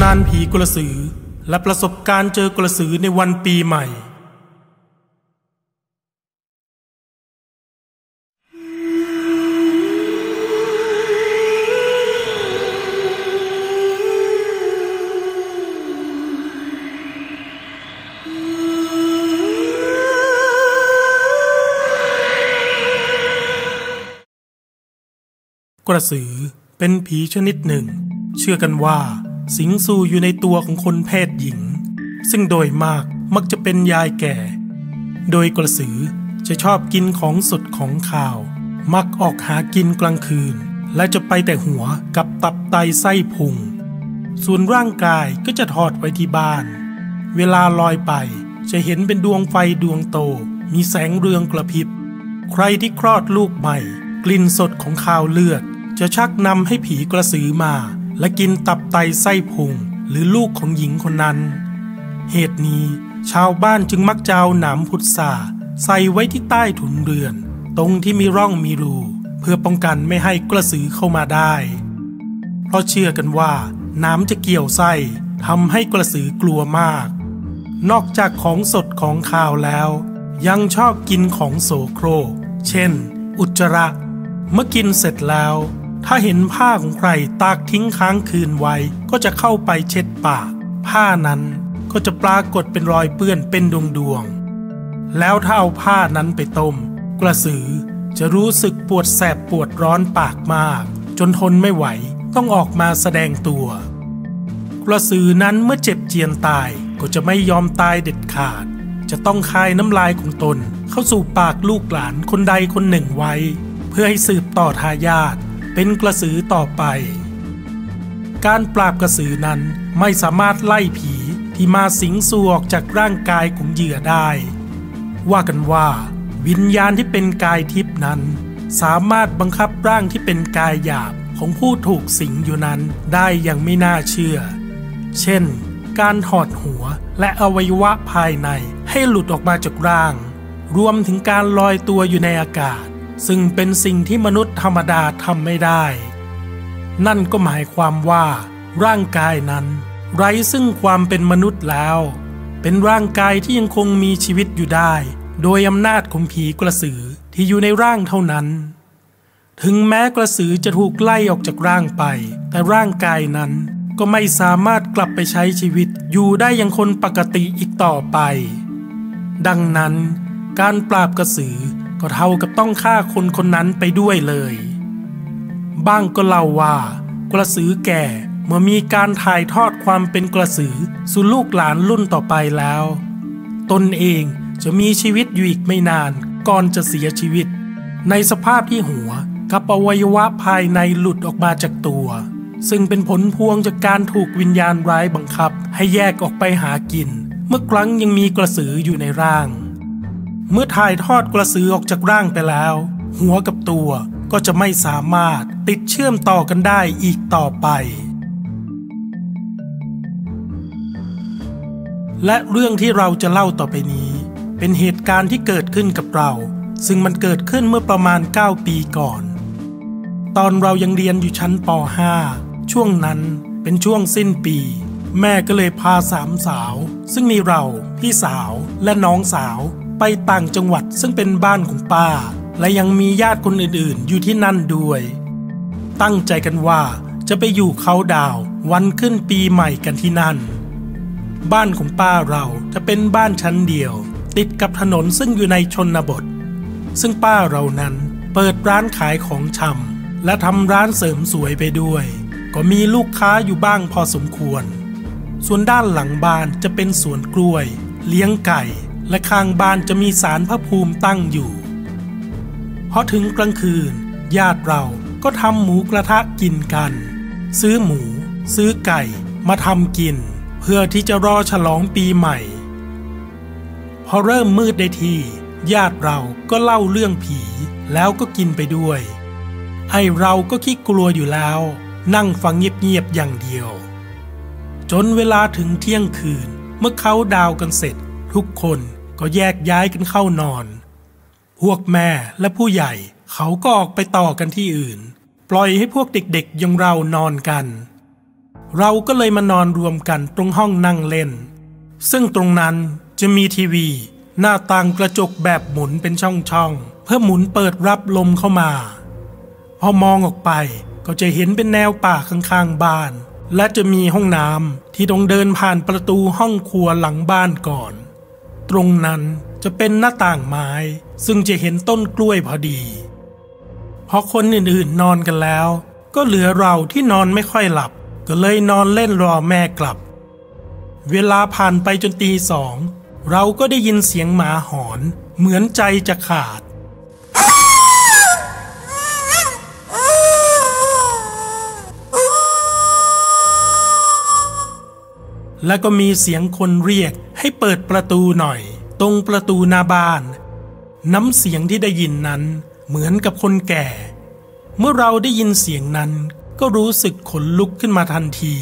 ำนานผีกระสือ และประสบการณ์เจอกระสือในวันปีใหม่ กระสือเป็นผีชนิดหนึ่ง เชื่อกันว่า สิงสู่อยู่ในตัวของคนเพศหญิง ซึ่งโดยมากมักจะเป็นยายแก่ โดยกระสือจะชอบกินของสดของข่าว มักออกหากินกลางคืน และจะไปแต่หัวกับตับไตไส้พุง ส่วนร่างกายก็จะทอดไว้ที่บ้าน เวลาลอยไปจะเห็นเป็นดวงไฟดวงโต มีแสงเรืองกระพริบ ใครที่คลอดลูกใหม่ กลิ่นสดของข้าวเลือด จะชักนำให้ผีกระสือมา และกินตับไตไส้พุงหรือลูกของหญิงคนนั้น เหตุนี้ชาวบ้านจึงมักจะเอาหนามพุทราใส่ไว้ที่ใต้ถุนเรือน ตรงที่มีร่องมีรู เพื่อป้องกันไม่ให้กระสือเข้ามาได้ เพราะเชื่อกันว่าน้ำจะเกี่ยวไส้ทำให้กระสือกลัวมาก นอกจากของสดของข้าวแล้ว ยังชอบกินของโสโครก เช่น อุจจาระ เมื่อกินเสร็จแล้ว ถ้าเห็นผ้าของใครตากทิ้งค้างคืนไว้ ก็จะเข้าไปเช็ดปาก ผ้านั้นก็จะปรากฏเป็นรอยเปื้อนเป็นดวงดวง แล้วถ้าเอาผ้านั้นไปต้ม กระสือจะรู้สึกปวดแสบปวดร้อนปากมาก จนทนไม่ไหวต้องออกมาแสดงตัว กระสือนั้นเมื่อเจ็บเจียนตายก็จะไม่ยอมตายเด็ดขาด จะต้องคายน้ำลายของตน เข้าสู่ปากลูกหลานคนใดคนหนึ่งไว้ เพื่อให้สืบต่อทายาท เป็นกระสือต่อไป การปราบกระสือนั้นไม่สามารถไล่ผีที่มาสิงสู่ออกจากร่างกายของเหยื่อได้ ว่ากันว่า วิญญาณที่เป็นกายทิพนั้น สามารถบังคับร่างที่เป็นกายหยาบของผู้ถูกสิงอยู่นั้นได้อย่างไม่น่าเชื่อ เช่น การถอดหัวและอวัยวะภายในให้หลุดออกมาจากร่าง รวมถึงการลอยตัวอยู่ในอากาศ ซึ่งเป็นสิ่งที่มนุษย์ธรรมดาทำไม่ได้ นั่นก็หมายความว่า ร่างกายนั้น ไร้ซึ่งความเป็นมนุษย์แล้ว เป็นร่างกายที่ยังคงมีชีวิตอยู่ได้ โดยอำนาจของผีกระสือที่อยู่ในร่างเท่านั้น ถึงแม้กระสือจะถูกไล่ออกจากร่างไป แต่ร่างกายนั้นก็ไม่สามารถกลับไปใช้ชีวิตอยู่ได้อย่างคนปกติอีกต่อไป ดังนั้น การปราบกระสือ ก็เท่ากับต้องฆ่าคนคนนั้นไปด้วยเลย บ้างก็เล่าว่ากระสือแก่เมื่อมีการถ่ายทอดความเป็นกระสือสู่ลูกหลานรุ่นต่อไปแล้ว ตนเองจะมีชีวิตอยู่อีกไม่นานก่อนจะเสียชีวิต ในสภาพที่หัวกับอวัยวะภายในหลุดออกมาจากตัว ซึ่งเป็นผลพวงจากการถูกวิญญาณร้ายบังคับ ให้แยกออกไปหากิน เมื่อครั้งยังมีกระสืออยู่ในร่าง เมื่อถ่ายทอดกระสือออกจากร่างไปแล้ว หัวกับตัวก็จะไม่สามารถติดเชื่อมต่อกันได้อีกต่อไป และเรื่องที่เราจะเล่าต่อไปนี้ เป็นเหตุการณ์ที่เกิดขึ้นกับเรา ซึ่งมันเกิดขึ้นเมื่อประมาณ 9 ปีก่อน ตอนเรายังเรียนอยู่ชั้นป .5 ช่วงนั้นเป็นช่วงสิ้นปี แม่ก็เลยพาสามสาว ซึ่งมีเรา พี่สาวและน้องสาว ไปต่างจังหวัดซึ่งเป็นบ้านของป้า และยังมีญาติคนอื่นๆ อยู่ที่นั่นด้วย ตั้งใจกันว่าจะไปอยู่เขาดาววันขึ้นปีใหม่กันที่นั่น บ้านของป้าเราจะเป็นบ้านชั้นเดียว ติดกับถนนซึ่งอยู่ในชนบท ซึ่งป้าเรานั้นเปิดร้านขายของชำและทำร้านเสริมสวยไปด้วย ก็มีลูกค้าอยู่บ้างพอสมควร ส่วนด้านหลังบ้านจะเป็นสวนกล้วย เลี้ยงไก่ และข้างบ้านจะมีศาลพระภูมิตั้งอยู่ เพอถึงกลางคืน ญาติเราก็ทำหมูกระทะกินกัน ซื้อหมู ซื้อไก่มาทำกิน เพื่อที่จะรอฉลองปีใหม่ พอเริ่มมืดได้ทีญาติเราก็เล่าเรื่องผีแล้วก็กินไปด้วย ไอเราก็ขี้กลัวอยู่แล้ว นั่งฟังเงียบๆอย่างเดียว จนเวลาถึงเที่ยงคืนเมื่อเขาดาวกันเสร็จทุกคน ก็แยกย้ายกันเข้านอน พวกแม่และผู้ใหญ่เขาก็ออกไปต่อกันที่อื่น ปล่อยให้พวกเด็กๆอย่างเรานอนกัน เราก็เลยมานอนรวมกันตรงห้องนั่งเล่น ซึ่งตรงนั้นจะมีทีวี หน้าต่างกระจกแบบหมุนเป็นช่องๆ เพื่อหมุนเปิดรับลมเข้ามา พอมองออกไปก็จะเห็นเป็นแนวป่าข้างๆบ้าน และจะมีห้องน้ำที่ต้องเดินผ่านประตูห้องครัวหลังบ้านก่อน ตรงนั้นจะเป็นหน้าต่างไม้ ซึ่งจะเห็นต้นกล้วยพอดีพอคนอื่นๆนอนกันแล้ว ก็เหลือเราที่นอนไม่ค่อยหลับ ก็เลยนอนเล่นรอแม่กลับ เวลาผ่านไปจนตีสอง เราก็ได้ยินเสียงหมาหอน เหมือนใจจะขาด แล้วก็มีเสียงคนเรียกให้เปิดประตูหน่อย ตรงประตูหน้าบ้าน น้ำเสียงที่ได้ยินนั้นเหมือนกับคนแก่ เมื่อเราได้ยินเสียงนั้นก็รู้สึกขนลุกขึ้นมาทันที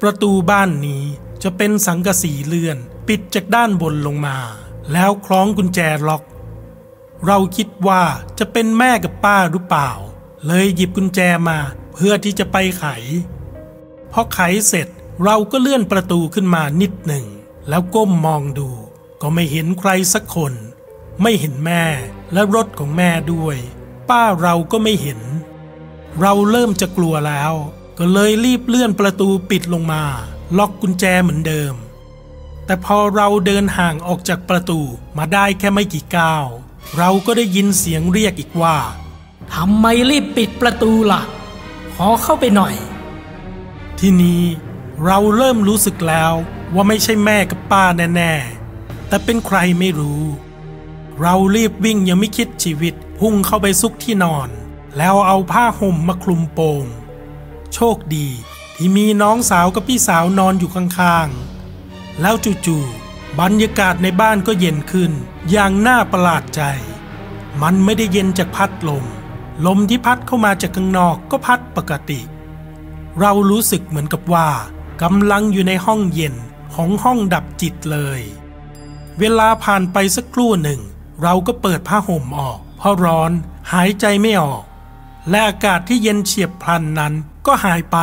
ประตูบ้านนี้จะเป็นสังกะสีเลื่อนปิดจากด้านบนลงมา แล้วคล้องกุญแจล็อก เราคิดว่าจะเป็นแม่กับป้าหรือเปล่า เลยหยิบกุญแจมาเพื่อที่จะไปไขพอไขเสร็จ เราก็เลื่อนประตูขึ้นมานิดหนึ่ง แล้วก้มมองดู ก็ไม่เห็นใครสักคน ไม่เห็นแม่และรถของแม่ด้วย ป้าเราก็ไม่เห็น เราเริ่มจะกลัวแล้ว ก็เลยรีบเลื่อนประตูปิดลงมา ล็อกกุญแจเหมือนเดิม แต่พอเราเดินห่างออกจากประตูมาได้แค่ไม่กี่ก้าว เราก็ได้ยินเสียงเรียกอีกว่าทำไมรีบปิดประตูล่ะ ขอเข้าไปหน่อย ที่นี้ เราเริ่มรู้สึกแล้วว่าไม่ใช่แม่กับป้าแน่ ๆ แต่เป็นใครไม่รู้ เรารีบวิ่งยังไม่คิดชีวิตพุ่งเข้าไปซุกที่นอน แล้วเอาผ้าห่มมาคลุมโปง โชคดีที่มีน้องสาวกับพี่สาวนอนอยู่ข้างๆ แล้วจู่ๆบรรยากาศในบ้านก็เย็นขึ้นอย่างน่าประหลาดใจ มันไม่ได้เย็นจากพัดลม ลมที่พัดเข้ามาจากข้างนอกก็พัดปกติ เรารู้สึกเหมือนกับว่า กำลังอยู่ในห้องเย็นของห้องดับจิตเลย เวลาผ่านไปสักครู่หนึ่ง เราก็เปิดผ้าห่มออก เพราะร้อนหายใจไม่ออก และอากาศที่เย็นเฉียบพลันนั้นก็หายไป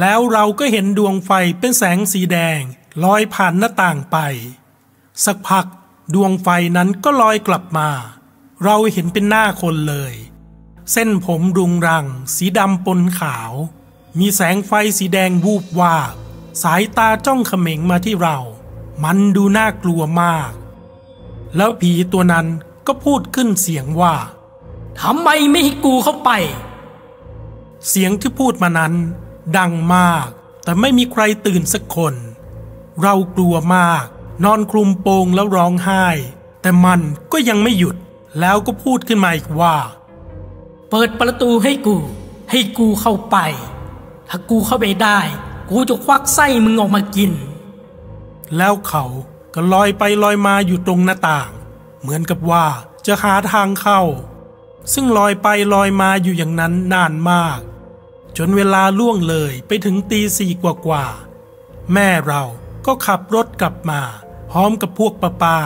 แล้วเราก็เห็นดวงไฟเป็นแสงสีแดงลอยผ่านหน้าต่างไป สักพักดวงไฟนั้นก็ลอยกลับมา เราเห็นเป็นหน้าคนเลย เส้นผมรุงรัง สีดำปนขาว มีแสงไฟสีแดงวูบวาบสายตาจ้องเขม็งมาที่เรา มันดูน่ากลัวมาก แล้วผีตัวนั้นก็พูดขึ้นเสียงว่าทำไมไม่ให้กูเข้าไป เสียงที่พูดมานั้น ดังมาก แต่ไม่มีใครตื่นสักคน เรากลัวมาก นอนคลุมโปงแล้วร้องไห้ แต่มันก็ยังไม่หยุด แล้วก็พูดขึ้นมาอีกว่า เปิดประตูให้กู ให้กูเข้าไป ถ้ากูเข้าไปได้ กูจะควักไส้มึงออกมากิน แล้วเขาก็ลอยไปลอยมาอยู่ตรงหน้าต่าง เหมือนกับว่าจะหาทางเข้า ซึ่งลอยไปลอยมาอยู่อย่างนั้นนานมาก จนเวลาล่วงเลยไปถึงตีสี่กว่าๆแม่เราก็ขับรถกลับมา พร้อมกับพวกป้าป้า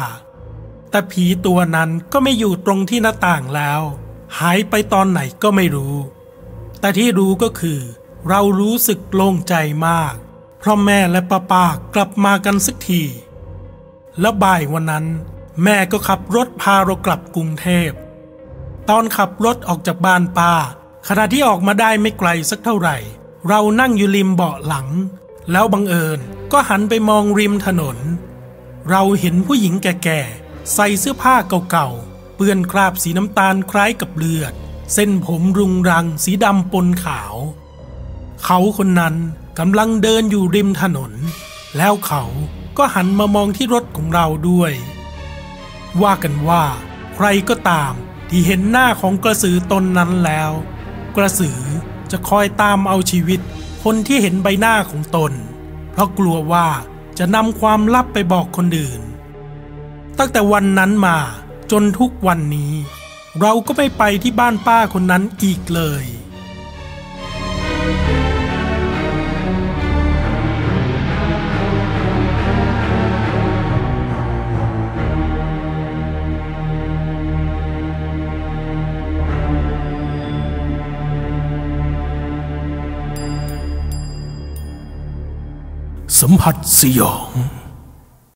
ๆแต่ผีตัวนั้นก็ไม่อยู่ตรงที่หน้าต่างแล้ว หายไปตอนไหนก็ไม่รู้ แต่ที่รู้ก็คือ เรารู้สึกโล่งใจมาก เพราะแม่และป้าป้ากลับมากันสักที แล้วบ่ายวันนั้น แม่ก็ขับรถพาเรากลับกรุงเทพ ตอนขับรถออกจากบ้านป้า ขณะที่ออกมาได้ไม่ไกลสักเท่าไหร่ เรานั่งอยู่ริมเบาะหลัง แล้วบังเอิญก็หันไปมองริมถนน เราเห็นผู้หญิงแก่ๆ ใส่เสื้อผ้าเก่าๆ เปื้อนคราบสีน้ำตาลคล้ายกับเลือด เส้นผมรุงรังสีดำปนขาว เขาคนนั้นกำลังเดินอยู่ริมถนน แล้วเขาก็หันมามองที่รถของเราด้วย ว่ากันว่า ใครก็ตามที่เห็นหน้าของกระสือตนนั้นแล้ว กระสือจะคอยตามเอาชีวิต คนที่เห็นใบหน้าของตน เพราะกลัวว่าจะนำความลับไปบอกคนอื่น ตั้งแต่วันนั้นมาจนทุกวันนี้ เราก็ไม่ไปที่บ้านป้าคนนั้นอีกเลย สัมผัสสยอง